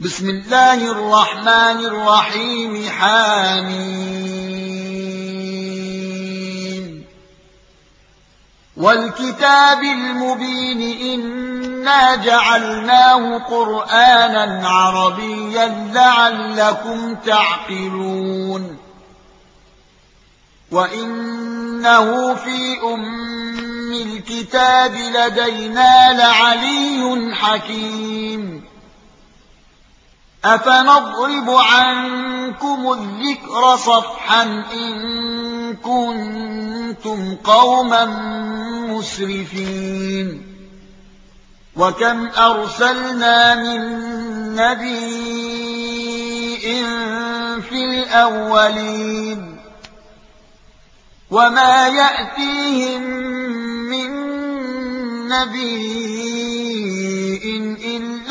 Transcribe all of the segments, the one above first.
بسم الله الرحمن الرحيم حامين والكتاب المبين إنا جعلناه قرآنا عربيا لعلكم تعقلون. وإنه في أم الكتاب لدينا لعلي حكيم. أفنضرب عنكم الذكر صفحا إن كنتم قوما مسرفين وكم أرسلنا من نبي في الأولين وما يأتيهم من نبي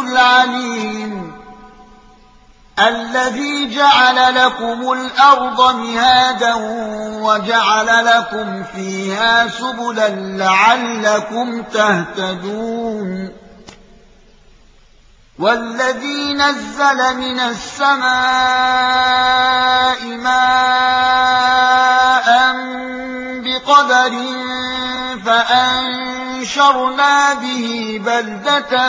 العليم الذي جعل لكم الأرض مهادا وجعل لكم فيها سبلا لعلكم تهتدون والذي نزل من السماء ماء بقدر فأنشرنا به بلدة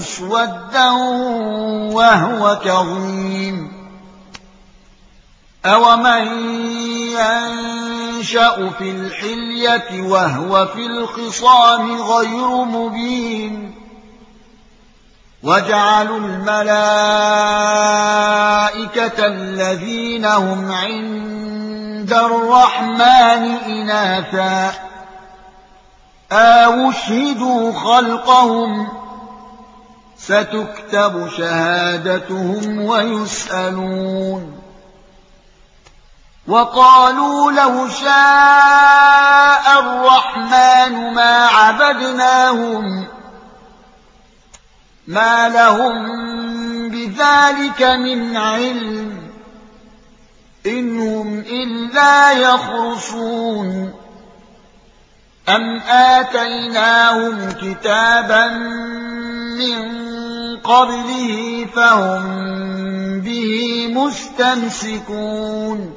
مسودا وهو كظيم. أومن ينشأ في الحلية وهو في الخصام غير مبين. وجعلوا الملائكة الذين هم عند الرحمن إناثا. أو اشهدوا خلقهم ستكتب شهادتهم ويسألون. وقالوا لو شاء الرحمن ما عبدناهم ما لهم بذلك من علم إنهم إلا يخرصون. أم آتيناهم كتابا من قبله فهم به مستمسكون.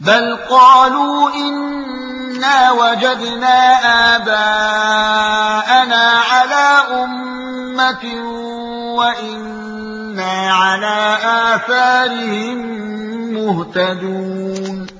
بل قالوا إنا وجدنا آباءنا على أمة وإنا على آثارهم مهتدون.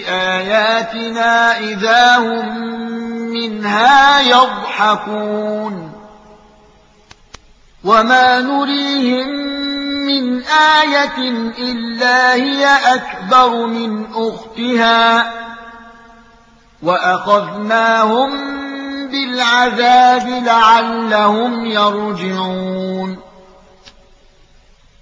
بآياتنا إذا هم منها يضحكون. وما نريهم من آية إلا هي أكبر من أختها. وأخذناهم بالعذاب لعلهم يرجعون.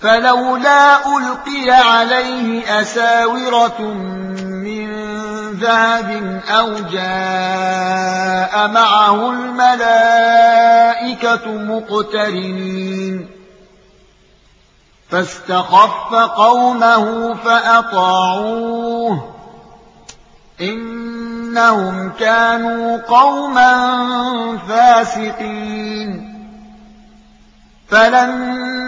فلولا ألقي عليه أساورة من ذهب أو جاء معه الملائكة مقترنين. فاستخف قومه فأطاعوه. إنهم كانوا قوما فاسقين. فلما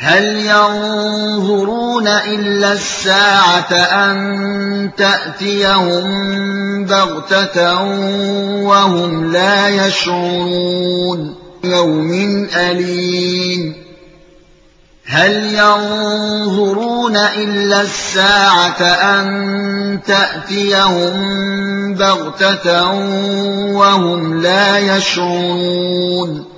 هل ينظرون إلا الساعة أن تأتيهم بغتة وهم لا يشعرون؟ يوم أليم. هل ينظرون إلا الساعة أن تأتيهم بغتة وهم لا يشعرون؟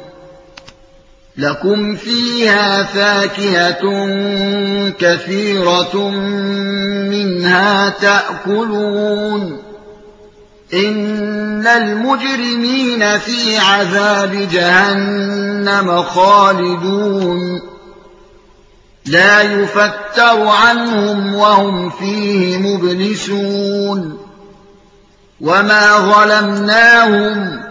لكم فيها فاكهة كثيرة منها تأكلون. إن المجرمين في عذاب جهنم خالدون. لا يفتر عنهم وهم فيه مبلسون. وما ظلمناهم